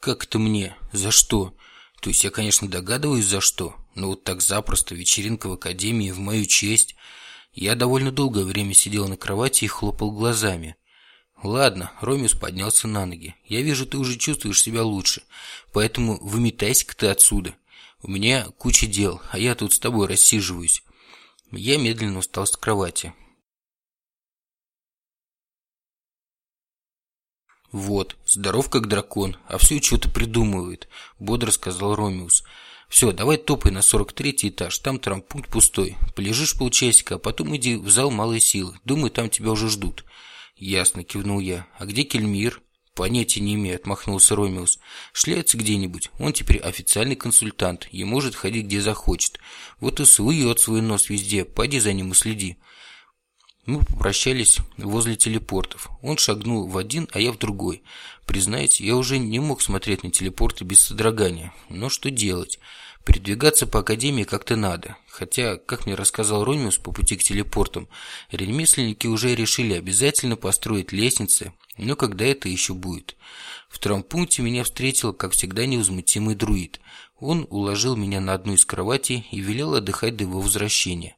«Как это мне? За что?» То есть я, конечно, догадываюсь, за что, но вот так запросто вечеринка в академии в мою честь. Я довольно долгое время сидел на кровати и хлопал глазами. Ладно, Ромеус поднялся на ноги. Я вижу, ты уже чувствуешь себя лучше, поэтому выметайся-ка ты отсюда. У меня куча дел, а я тут с тобой рассиживаюсь. Я медленно встал с кровати. «Вот, здоров как дракон, а все что-то придумывает», — бодро сказал Ромеус. «Все, давай топай на сорок третий этаж, там трампункт пустой. Полежишь полчасика, а потом иди в зал малой силы. Думаю, там тебя уже ждут». «Ясно», — кивнул я. «А где Кельмир?» «Понятия не имею», — отмахнулся Ромеус. «Шляется где-нибудь. Он теперь официальный консультант и может ходить где захочет. Вот и сует свой нос везде. Пойди за ним и следи». Мы попрощались возле телепортов. Он шагнул в один, а я в другой. Признайте, я уже не мог смотреть на телепорты без содрогания. Но что делать? Передвигаться по Академии как-то надо. Хотя, как мне рассказал Ромеус по пути к телепортам, ремесленники уже решили обязательно построить лестницы, но когда это еще будет? В травмпункте меня встретил, как всегда, невозмутимый друид. Он уложил меня на одну из кроватей и велел отдыхать до его возвращения.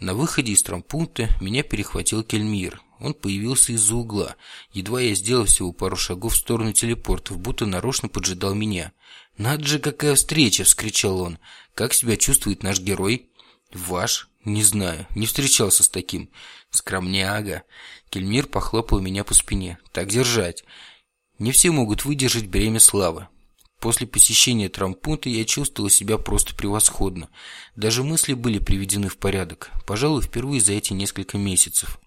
На выходе из травмпункта меня перехватил Кельмир. Он появился из-за угла. Едва я сделал всего пару шагов в сторону телепортов, будто нарочно поджидал меня. «Надо же, какая встреча!» – вскричал он. «Как себя чувствует наш герой?» «Ваш?» «Не знаю. Не встречался с таким». «Скромняга». Кельмир похлопал меня по спине. «Так держать. Не все могут выдержать бремя славы. После посещения травмпункта я чувствовал себя просто превосходно. Даже мысли были приведены в порядок. Пожалуй, впервые за эти несколько месяцев.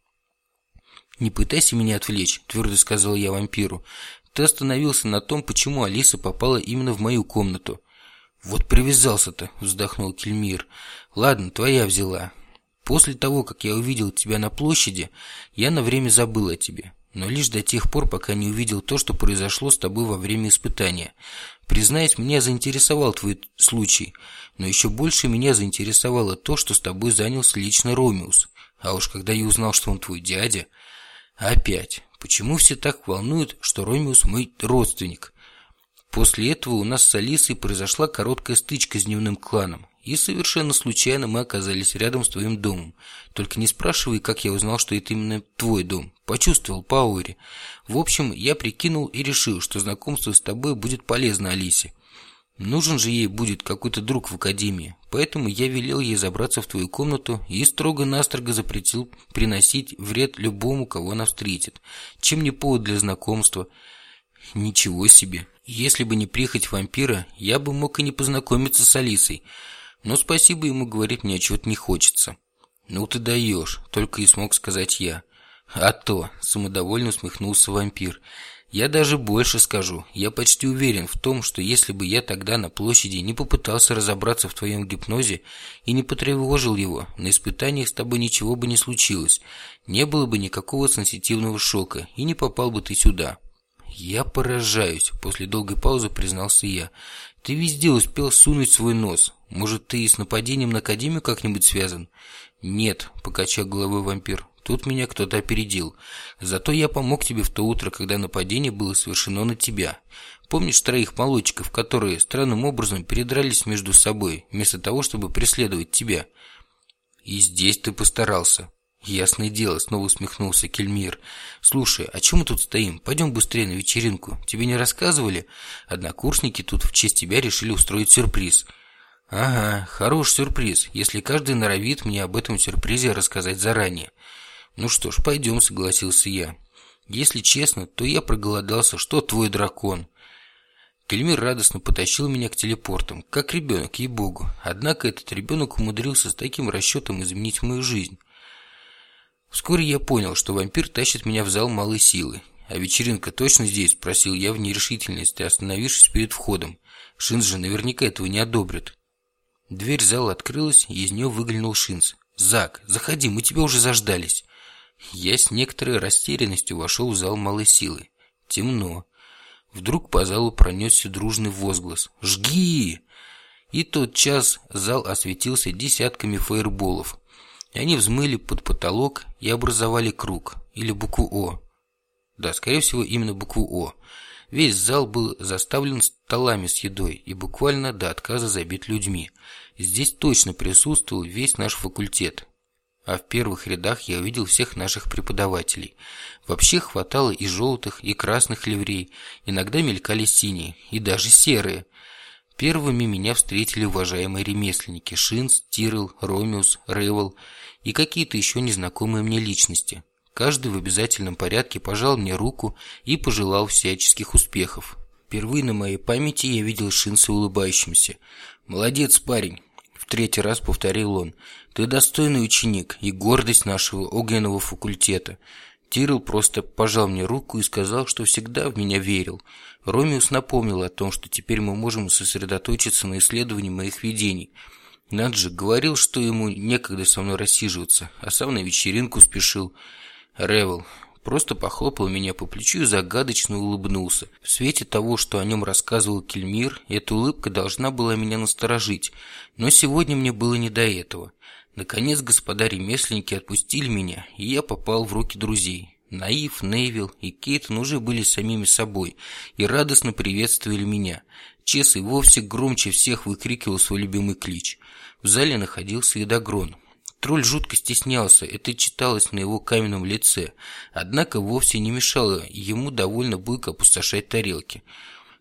«Не пытайся меня отвлечь», – твердо сказал я вампиру. «Ты остановился на том, почему Алиса попала именно в мою комнату». «Вот привязался-то», – вздохнул Кельмир. «Ладно, твоя взяла. После того, как я увидел тебя на площади, я на время забыл о тебе но лишь до тех пор, пока не увидел то, что произошло с тобой во время испытания. Признаюсь, меня заинтересовал твой случай, но еще больше меня заинтересовало то, что с тобой занялся лично Ромеус. А уж когда я узнал, что он твой дядя... Опять, почему все так волнуют, что Ромеус мой родственник? После этого у нас с Алисой произошла короткая стычка с дневным кланом. И совершенно случайно мы оказались рядом с твоим домом. Только не спрашивай, как я узнал, что это именно твой дом. Почувствовал по ауре. В общем, я прикинул и решил, что знакомство с тобой будет полезно Алисе. Нужен же ей будет какой-то друг в академии. Поэтому я велел ей забраться в твою комнату и строго-настрого запретил приносить вред любому, кого она встретит. Чем не повод для знакомства? Ничего себе. Если бы не прихоть вампира, я бы мог и не познакомиться с Алисой. Но спасибо ему говорить мне чего-то не хочется. «Ну ты даешь», — только и смог сказать я. «А то», — самодовольно усмехнулся вампир. «Я даже больше скажу. Я почти уверен в том, что если бы я тогда на площади не попытался разобраться в твоем гипнозе и не потревожил его, на испытаниях с тобой ничего бы не случилось. Не было бы никакого сенситивного шока, и не попал бы ты сюда». «Я поражаюсь», — после долгой паузы признался я. «Ты везде успел сунуть свой нос. Может, ты и с нападением на Академию как-нибудь связан?» «Нет», — покачал головой вампир. «Тут меня кто-то опередил. Зато я помог тебе в то утро, когда нападение было совершено на тебя. Помнишь троих молодчиков, которые странным образом передрались между собой, вместо того, чтобы преследовать тебя?» «И здесь ты постарался». «Ясное дело», — снова усмехнулся Кельмир. «Слушай, а чем мы тут стоим? Пойдем быстрее на вечеринку. Тебе не рассказывали? Однокурсники тут в честь тебя решили устроить сюрприз». Ага, хороший сюрприз, если каждый норовит мне об этом сюрпризе рассказать заранее. Ну что ж, пойдем, согласился я. Если честно, то я проголодался, что твой дракон. Кельмир радостно потащил меня к телепортам, как ребенок, ей-богу. Однако этот ребенок умудрился с таким расчетом изменить мою жизнь. Вскоре я понял, что вампир тащит меня в зал малой силы. «А вечеринка точно здесь?» – спросил я в нерешительности, остановившись перед входом. Шинз же наверняка этого не одобрит. Дверь зала открылась, и из нее выглянул Шинц. «Зак, заходи, мы тебя уже заждались». Я с некоторой растерянностью вошел в зал малой силы. Темно. Вдруг по залу пронесся дружный возглас. «Жги!» И тот час зал осветился десятками фаерболов. И они взмыли под потолок и образовали круг, или букву «О». Да, скорее всего, именно букву «О». Весь зал был заставлен столами с едой и буквально до отказа забит людьми. Здесь точно присутствовал весь наш факультет. А в первых рядах я увидел всех наших преподавателей. Вообще хватало и желтых, и красных ливрей, иногда мелькали синие, и даже серые. Первыми меня встретили уважаемые ремесленники Шинс, Тирл, Ромеус, Ревел и какие-то еще незнакомые мне личности. Каждый в обязательном порядке пожал мне руку и пожелал всяческих успехов. Впервые на моей памяти я видел Шинса улыбающимся. «Молодец, парень!» В третий раз повторил он. «Ты достойный ученик и гордость нашего огненного факультета». Тирл просто пожал мне руку и сказал, что всегда в меня верил. Ромеус напомнил о том, что теперь мы можем сосредоточиться на исследовании моих видений. Над же говорил, что ему некогда со мной рассиживаться, а сам на вечеринку спешил. Ревел просто похлопал меня по плечу и загадочно улыбнулся. В свете того, что о нем рассказывал Кельмир, эта улыбка должна была меня насторожить, но сегодня мне было не до этого. Наконец господа ремесленники отпустили меня, и я попал в руки друзей. Наив, Нейвил и Кейтон уже были самими собой и радостно приветствовали меня. Чес и вовсе громче всех выкрикивал свой любимый клич. В зале находился и Дагрон. Тролль жутко стеснялся, это читалось на его каменном лице, однако вовсе не мешало ему довольно бойко опустошать тарелки.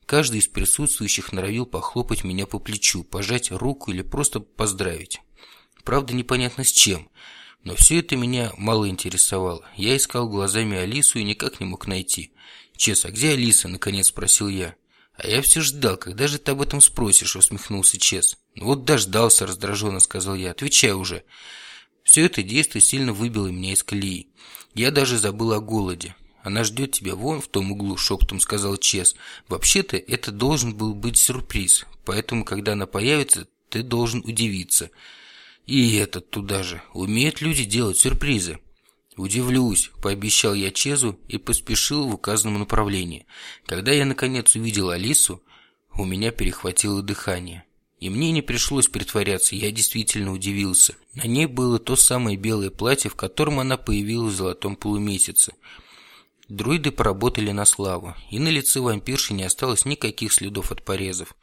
Каждый из присутствующих норовил похлопать меня по плечу, пожать руку или просто поздравить. Правда, непонятно с чем. Но все это меня мало интересовало. Я искал глазами Алису и никак не мог найти. «Чес, а где Алиса?» – наконец спросил я. «А я все ждал, когда же ты об этом спросишь?» – усмехнулся Чес. «Ну вот дождался», – раздраженно сказал я. «Отвечай уже». Все это действие сильно выбило меня из колеи. Я даже забыл о голоде. «Она ждет тебя вон в том углу», – шепотом сказал Чес. «Вообще-то это должен был быть сюрприз, поэтому, когда она появится, ты должен удивиться». «И этот туда же. Умеют люди делать сюрпризы». «Удивлюсь», – пообещал я Чезу и поспешил в указанном направлении. Когда я наконец увидел Алису, у меня перехватило дыхание. И мне не пришлось притворяться, я действительно удивился. На ней было то самое белое платье, в котором она появилась в золотом полумесяце. Друиды поработали на славу, и на лице вампирши не осталось никаких следов от порезов.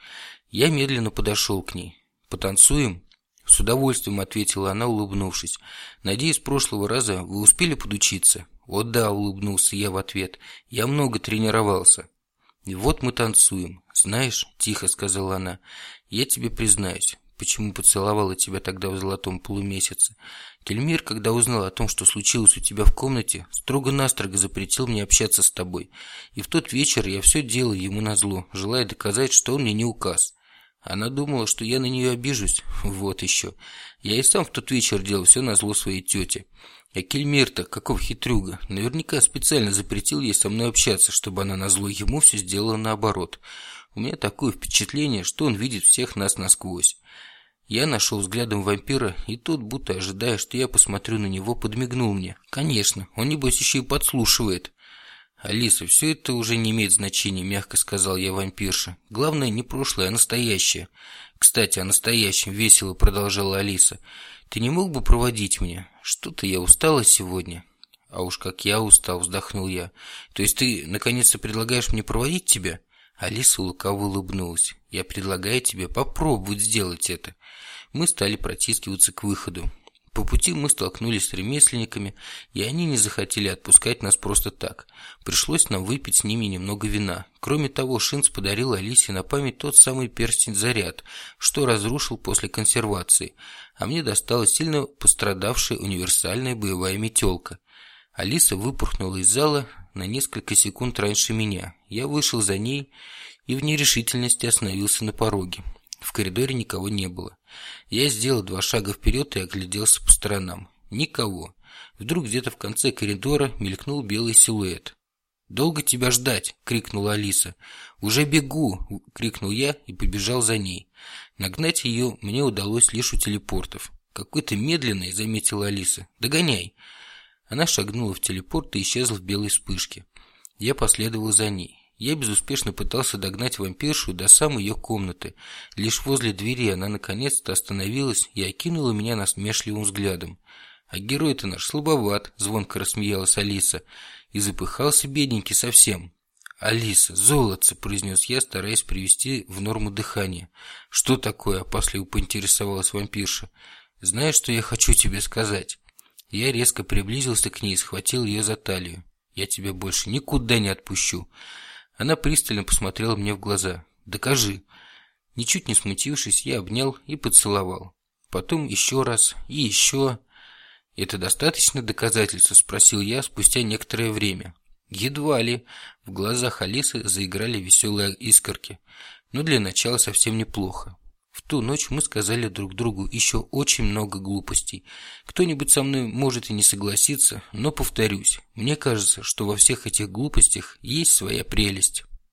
Я медленно подошел к ней. «Потанцуем?» «С удовольствием», — ответила она, улыбнувшись. «Надеюсь, прошлого раза вы успели подучиться?» «О да», — улыбнулся я в ответ. «Я много тренировался». «И вот мы танцуем. Знаешь, — тихо сказала она, — я тебе признаюсь, почему поцеловала тебя тогда в золотом полумесяце. Кельмир, когда узнал о том, что случилось у тебя в комнате, строго-настрого запретил мне общаться с тобой. И в тот вечер я все делал ему назло, желая доказать, что он мне не указ. Она думала, что я на нее обижусь. Вот еще. Я и сам в тот вечер делал все на зло своей тете. А Кельмир-то, каков хитрюга, наверняка специально запретил ей со мной общаться, чтобы она на зло ему все сделала наоборот. У меня такое впечатление, что он видит всех нас насквозь. Я нашел взглядом вампира, и тот, будто ожидая, что я посмотрю на него, подмигнул мне. Конечно, он небось еще и подслушивает. «Алиса, все это уже не имеет значения», – мягко сказал я вампирше. «Главное не прошлое, а настоящее». «Кстати, о настоящем», – весело продолжала Алиса. «Ты не мог бы проводить меня? Что-то я устала сегодня». «А уж как я устал», – вздохнул я. «То есть ты, наконец-то, предлагаешь мне проводить тебя?» Алиса лукаво улыбнулась. «Я предлагаю тебе попробовать сделать это». Мы стали протискиваться к выходу. По пути мы столкнулись с ремесленниками, и они не захотели отпускать нас просто так. Пришлось нам выпить с ними немного вина. Кроме того, Шинц подарил Алисе на память тот самый перстень-заряд, что разрушил после консервации, а мне досталась сильно пострадавшая универсальная боевая метелка. Алиса выпорхнула из зала на несколько секунд раньше меня. Я вышел за ней и в нерешительности остановился на пороге. В коридоре никого не было. Я сделал два шага вперед и огляделся по сторонам. Никого. Вдруг где-то в конце коридора мелькнул белый силуэт. «Долго тебя ждать?» – крикнула Алиса. «Уже бегу!» – крикнул я и побежал за ней. Нагнать ее мне удалось лишь у телепортов. «Какой-то медленный», – заметила Алиса. «Догоняй!» Она шагнула в телепорт и исчезла в белой вспышке. Я последовал за ней. Я безуспешно пытался догнать вампиршу до самой ее комнаты. Лишь возле двери она наконец-то остановилась и окинула меня насмешливым взглядом. «А герой-то наш слабоват», — звонко рассмеялась Алиса. «И запыхался бедненький совсем». «Алиса, золотце!» – произнес я, стараясь привести в норму дыхание. «Что такое?» – опасливо поинтересовалась вампирша. «Знаешь, что я хочу тебе сказать?» Я резко приблизился к ней и схватил ее за талию. «Я тебя больше никуда не отпущу!» Она пристально посмотрела мне в глаза. «Докажи!» Ничуть не смутившись, я обнял и поцеловал. Потом еще раз и еще. «Это достаточно доказательства?» – спросил я спустя некоторое время. Едва ли. В глазах Алисы заиграли веселые искорки. Но для начала совсем неплохо. В ту ночь мы сказали друг другу еще очень много глупостей. Кто-нибудь со мной может и не согласиться, но повторюсь, мне кажется, что во всех этих глупостях есть своя прелесть.